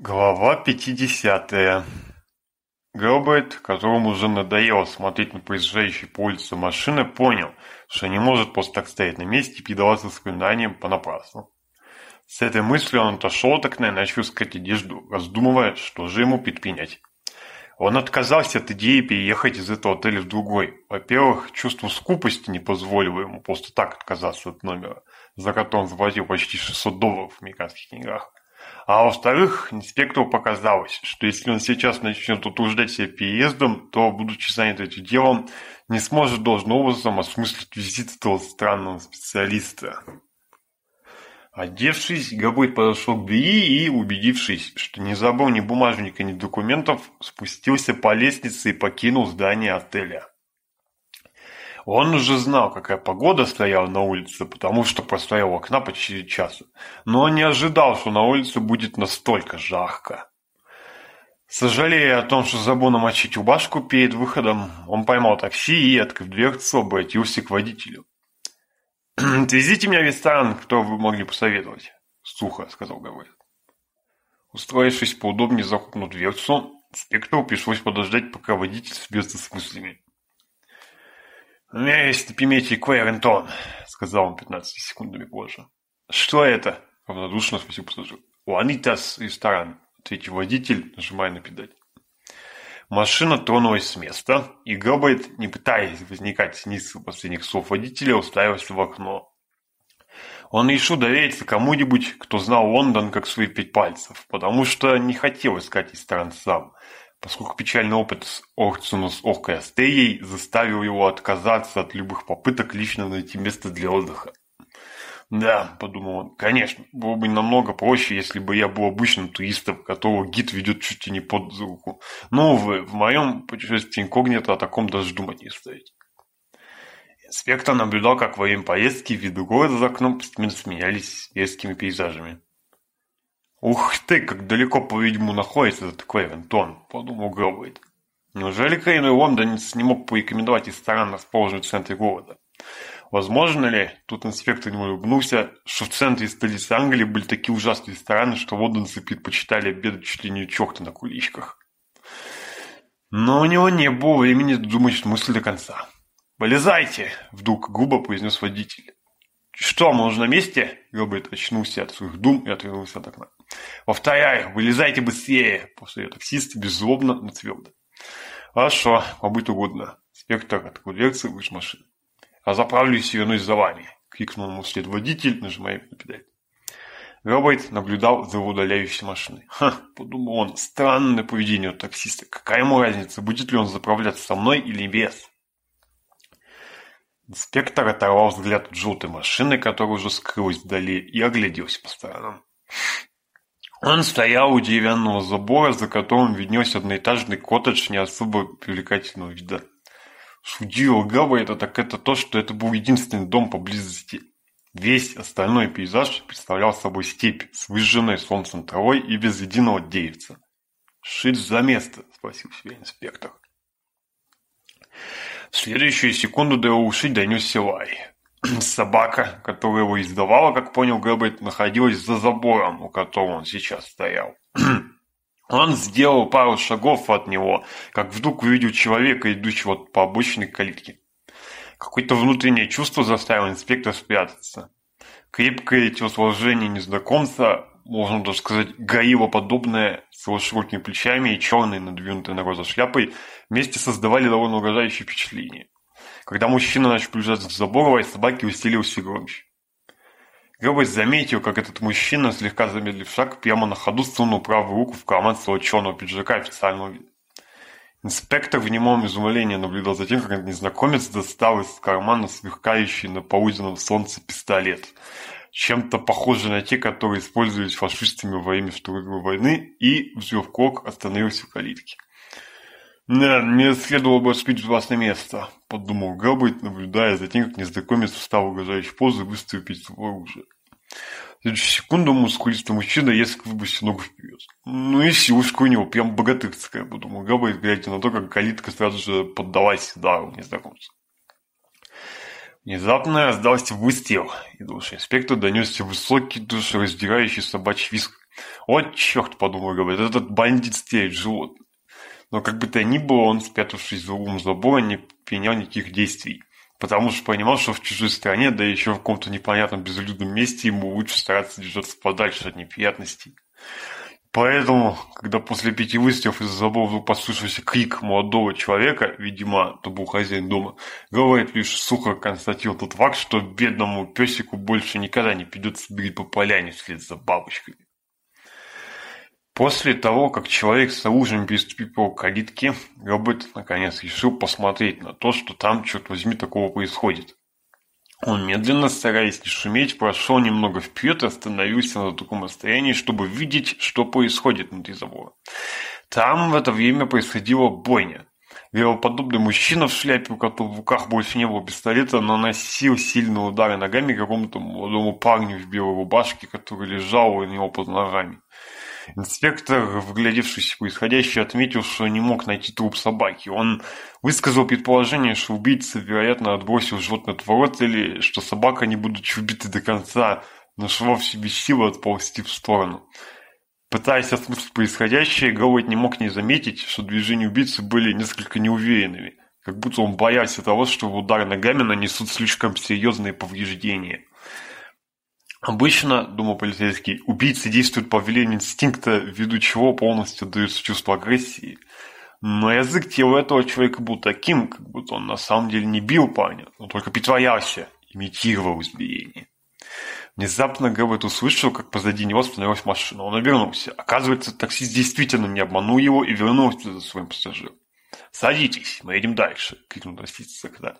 Глава 50. Гэлбрайт, которому уже надоело смотреть на проезжающие по улице машины, понял, что не может просто так стоять на месте и предаваться воспоминаниям понапрасну. С этой мыслью он отошел от окна и начал искать одежду, раздумывая, что же ему предпринять. Он отказался от идеи переехать из этого отеля в другой. Во-первых, чувство скупости не позволило ему просто так отказаться от номера, за который он заплатил почти 600 долларов в американских деньгах. А во-вторых, инспектору показалось, что если он сейчас начнет утруждать себя переездом, то, будучи занят этим делом, не сможет должным образом осмыслить визит этого странного специалиста. Одевшись, Габой подошел к двери и, убедившись, что не забыл ни бумажника, ни документов, спустился по лестнице и покинул здание отеля. Он уже знал, какая погода стояла на улице, потому что простоял у окна почти час, но не ожидал, что на улице будет настолько жарко. Сожалея о том, что забыл намочить рубашку перед выходом, он поймал такси и, открыв дверцу, обратился к водителю. «Отвезите меня в ресторан, кто вы могли посоветовать», — сухо сказал Гавриил. Устроившись поудобнее захлопнув дверцу, Спектру пришлось подождать, пока водитель соберется с мыслями. У меня есть пиметий Квевентон, — сказал он пятнадцати секундами позже. — Что это? — равнодушно спросил пассажир. — Уанитас ресторан, — ответил водитель, нажимая на педаль. Машина тронулась с места, и Гробайт, не пытаясь возникать снизу последних слов водителя, уставился в окно. Он решил довериться кому-нибудь, кто знал Лондон как свои пять пальцев, потому что не хотел искать ресторан сам — Поскольку печальный опыт с Охцинус Океостеей заставил его отказаться от любых попыток лично найти место для отдыха. «Да», — подумал он, — «конечно, было бы намного проще, если бы я был обычным туристом, которого гид ведет чуть ли не под руку. Но, увы, в моем путешествии инкогнито о таком даже думать не стоит». Инспектор наблюдал, как во время поездки виды города за окном постепенно сменялись резкими пейзажами. Ух ты, как далеко, по-видимому, находится этот Клевин, Тон, подумал Гробуид. Неужели Крейн и Лондонец не мог порекомендовать ресторан, расположенный в центре города? Возможно ли, тут инспектор не улыбнулся, что в центре столицы Англии были такие ужасные рестораны, что лондонцы предпочитали обедать чуть ли не черта на куличках? Но у него не было времени думать мысль до конца. «Вылезайте!» – вдруг грубо произнес водитель. «Что, мы уже на месте?» – Роберт очнулся от своих дум и отвернулся от окна. Во вторая, вылезайте быстрее!» После таксист беззлобно отвердо. «Хорошо, вам будет угодно». Спектр открыл дверцы вышел машины. «А заправлюсь и вернусь за вами!» — крикнул ему след водитель, нажимая на педаль. Роберт наблюдал за удаляющей машиной. «Ха!» – подумал он. «Странное поведение у таксиста. Какая ему разница, будет ли он заправляться со мной или без?» Инспектор оторвал взгляд от желтой машины, которая уже скрылась вдали, и огляделся по сторонам. Он стоял у деревянного забора, за которым виднелся одноэтажный коттедж не особо привлекательного вида. Судил Судила это так это то, что это был единственный дом поблизости. Весь остальной пейзаж представлял собой степь с выжженной солнцем травой и без единого деревца. «Шить за место?» – спросил себя инспектор. В следующую секунду до его ушей донесся лай. Собака, которая его издавала, как понял Гэббет, находилась за забором, у которого он сейчас стоял. Он сделал пару шагов от него, как вдруг увидел человека, идущего по обычной калитке. Какое-то внутреннее чувство заставило инспектора спрятаться. Крепкое телосложение незнакомца, можно даже сказать, горилла подобное, с его широкими плечами и черной надвинутой на роза шляпой, вместе создавали довольно угрожающее впечатление. Когда мужчина начал приближаться к забору, собаки усилился громче. Грэббет заметил, как этот мужчина, слегка замедлив шаг, прямо на ходу сунул правую руку в карман своего черного пиджака официального вида. Инспектор в немом изумлении наблюдал за тем, как этот незнакомец достал из кармана сверкающий на полуденном солнце пистолет, чем-то похожий на те, которые использовались фашистами во время Второй мировой войны, и, взвев кок, остановился в калитке. Надо мне следовало Немецкая долба спит на место, подумал Габбайт, наблюдая за тем, как незнакомец встал в угрожающей позы выступить свое оружие. В следующую секунду мускулистый мужчина резко выбросил ногу вперед. Ну и силушка у него прям богатырская, подумал Галбайт, глядя на то, как калитка сразу же поддалась удару незнакомца. Внезапно раздался выстрел, и до инспектор донесся высокий душераздирающий собачий визг. «О, черт!» — подумал Галбайт, «этот бандит застрелит животное!» Но как бы то ни было, он, спрятавшись за углом забора, не предпринял никаких действий, потому что понимал, что в чужой стране, да еще в каком-то непонятном безлюдном месте, ему лучше стараться держаться подальше от неприятностей. Поэтому, когда после пяти выстрелов из-за забора вдруг послышался крик молодого человека, видимо, то был хозяин дома, говорит лишь сухо констатировал тот факт, что бедному песику больше никогда не придется бегать по поляне вслед за бабочками. После того, как человек с оружием переступил к калитке, Роберт наконец решил посмотреть на то, что там, черт возьми, такого происходит. Он медленно, стараясь не шуметь, прошел немного вперед и остановился на таком расстоянии, чтобы видеть, что происходит внутри забора. Там в это время происходила бойня. Велоподобный мужчина в шляпе, у которого в руках больше не было пистолета, наносил сильные удары ногами какому-то молодому парню в белой рубашке, который лежал у него под ногами. Инспектор, вглядевшись в происходящее, отметил, что не мог найти труп собаки. Он высказал предположение, что убийца, вероятно, отбросил животное от ворот или что собака, не будучи убитой до конца, нашла в себе силы отползти в сторону. Пытаясь осмыслить происходящее, Галлойд не мог не заметить, что движения убийцы были несколько неуверенными, как будто он боялся того, что удар ногами нанесут слишком серьезные повреждения. Обычно, думал полицейский, убийцы действуют по велению инстинкта, ввиду чего полностью даются чувство агрессии. Но язык тела этого человека был таким, как будто он на самом деле не бил парня, но только притворялся, имитировал избиение. Внезапно Гэббет услышал, как позади него становилась машина. Он обернулся. Оказывается, таксист действительно не обманул его и вернулся за своим пассажиром. «Садитесь, мы едем дальше!» — крикнул таксист секретарь.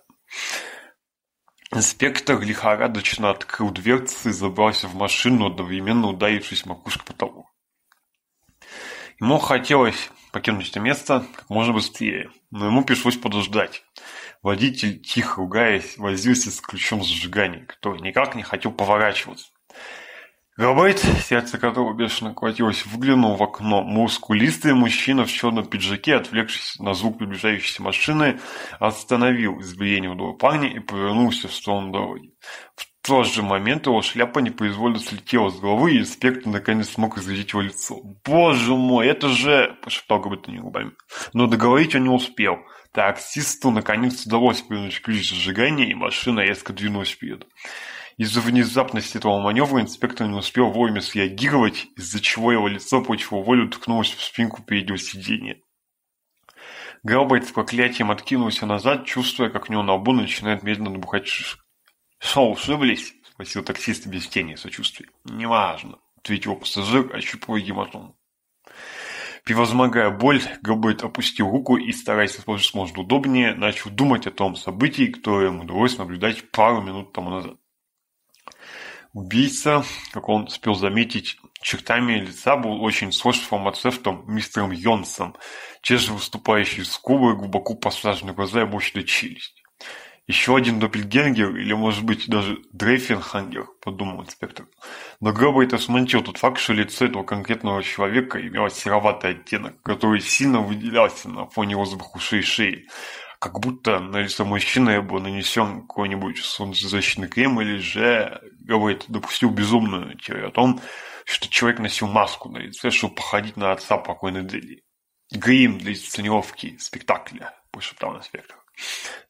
Инспектор лихорадочно открыл дверцы и забрался в машину, одновременно ударившись макушкой потолок. Ему хотелось покинуть это место как можно быстрее, но ему пришлось подождать. Водитель, тихо ругаясь, возился с ключом зажигания, который никак не хотел поворачиваться. Габайт, сердце которого бешено колотилось, выглянул в окно. Мускулистый мужчина в черном пиджаке, отвлекшись на звук приближающейся машины, остановил избиение удара парня и повернулся в сторону дороги. В тот же момент его шляпа непроизвольно слетела с головы, и инспектор наконец смог разглядеть его лицо. «Боже мой, это же...» – прошептал Габайтон губами. Но договорить он не успел. Таксисту наконец удалось повернуть ключ зажигания, и машина резко двинулась вперед. Из-за внезапности этого маневра инспектор не успел вовремя среагировать, из-за чего его лицо против волю ткнулось в спинку переднего сиденья. Галбайт с проклятием откинулся назад, чувствуя, как у него на лбу начинает медленно набухать «Что, ушиблись?» — спросил таксист без тени сочувствия. «Неважно», — ответил пассажир, ощупывая гематому. Превозмогая боль, Галбайт опустил руку и, стараясь расположиться можно удобнее, начал думать о том событии, которое ему удалось наблюдать пару минут тому назад. Убийца, как он успел заметить, чертами лица был очень схож с фармацевтом мистером Йонсом, чеже выступающие скулы, глубоко посаженные глаза и мощная челюсть. «Еще один Доппельгенгер, или, может быть, даже Дрейфенхангер», — подумал инспектор. Но Грэба это смонтил тот факт, что лицо этого конкретного человека имело сероватый оттенок, который сильно выделялся на фоне розовых ушей и шеи, как будто, ну, если мужчина был нанесен какой-нибудь солнцезащитный крем или же говорит, допустил безумную теорию о том, что человек носил маску на лице, чтобы походить на отца покойной Дели. Грим для сценировки спектакля, на инспектор.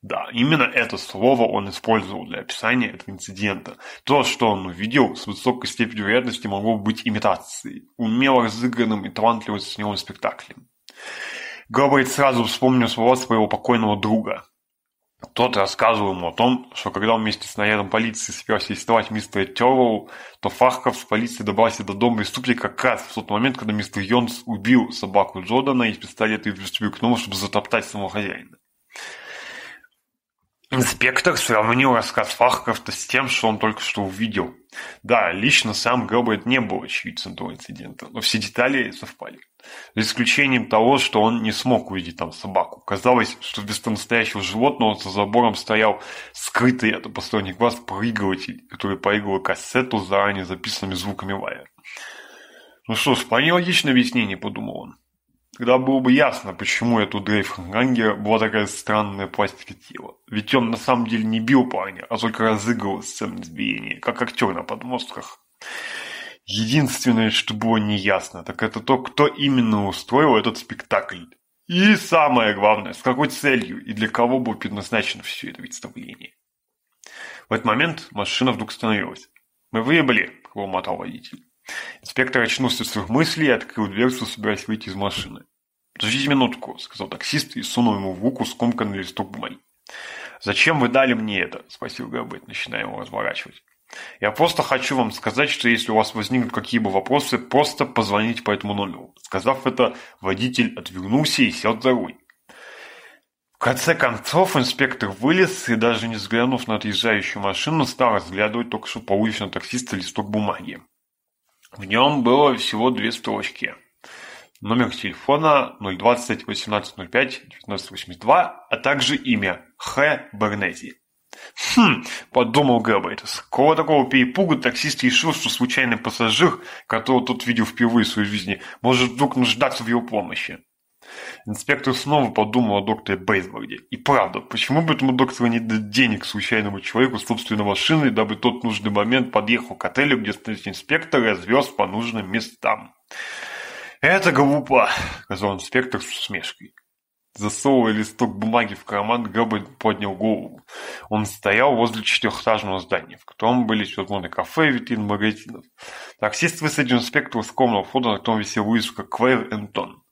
Да, именно это слово он использовал для описания этого инцидента. То, что он увидел, с высокой степенью вероятности могло быть имитацией, умело разыгранным и талантливо сценированным спектаклем. Габриэль сразу вспомнил слова своего покойного друга. Тот рассказывал ему о том, что когда он вместе с нарядом полиции собирался арестовать мистера Терроу, то Фахков с полиции добрался до дома и преступника как раз в тот момент, когда мистер Йонс убил собаку Джордана и из пистолета и к нему, чтобы затоптать самого хозяина. Инспектор сравнил рассказ Фахкрафта с тем, что он только что увидел. Да, лично сам Гроберт не был очевидцем того инцидента, но все детали совпали. За исключением того, что он не смог увидеть там собаку. Казалось, что вместо настоящего животного за забором стоял скрытый а от посторонних глаз проигрыватель, который проигрывал кассету с заранее записанными звуками лая. Ну что ж, вполне логичное объяснение, подумал он. Тогда было бы ясно, почему эту дрейфранге была такая странная пластика тела. Ведь он на самом деле не бил парня, а только разыгрывал сцену избиения, как актер на подмостках. Единственное, что было неясно, так это то, кто именно устроил этот спектакль. И самое главное, с какой целью и для кого было предназначено все это представление. В этот момент машина вдруг остановилась. «Мы выебали», — хломотал водитель. Инспектор очнулся от своих мыслей и открыл дверцу, собираясь выйти из машины. «Подождите минутку», — сказал таксист и сунул ему в руку скомканный листок бумаги. «Зачем вы дали мне это?» — спросил Габет, начиная его разворачивать. «Я просто хочу вам сказать, что если у вас возникнут какие-либо вопросы, просто позвоните по этому номеру». Сказав это, водитель отвернулся и сел за руль. В конце концов, инспектор вылез и, даже не взглянув на отъезжающую машину, стал разглядывать только что полученного таксиста листок бумаги. В нем было всего две строчки. Номер телефона 020 18 05 1982, а также имя Х. Бернези. «Хм», — подумал Габбайт, — «с какого такого перепуга таксист решил, что случайный пассажир, которого тот видел впервые в своей жизни, может вдруг нуждаться в его помощи?» Инспектор снова подумал о докторе Бейсборде. И правда, почему бы этому доктору не дать денег случайному человеку с собственной машиной, дабы тот в нужный момент подъехал к отелю, где стоит инспектор и развез по нужным местам? «Это глупо», — сказал инспектор с усмешкой. Засовывая листок бумаги в карман, Гэббельд поднял голову. Он стоял возле четырехэтажного здания, в котором были червоные кафе и витрин магазинов. Таксист высадил инспектора с комнатного входа, на котором висел вывеска «Квейр Энтон».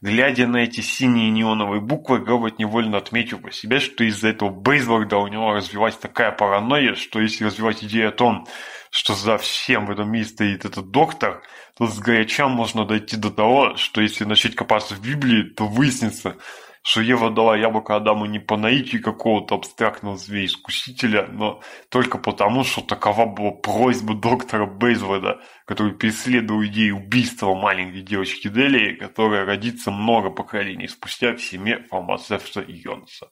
Глядя на эти синие неоновые буквы, Робот невольно отметил по себе, что из-за этого Бейзлорда у него развивается такая паранойя, что если развивать идею о том, что за всем в этом мире стоит этот доктор, то с сгоряча можно дойти до того, что если начать копаться в Библии, то выяснится, что Шаева дала яблоко Адаму не по наитию какого-то абстрактного зверя-искусителя, но только потому, что такова была просьба доктора Бейзвода, который преследовал идею убийства маленькой девочки Делии, которая родится много поколений спустя в семье фармацевта Йонса.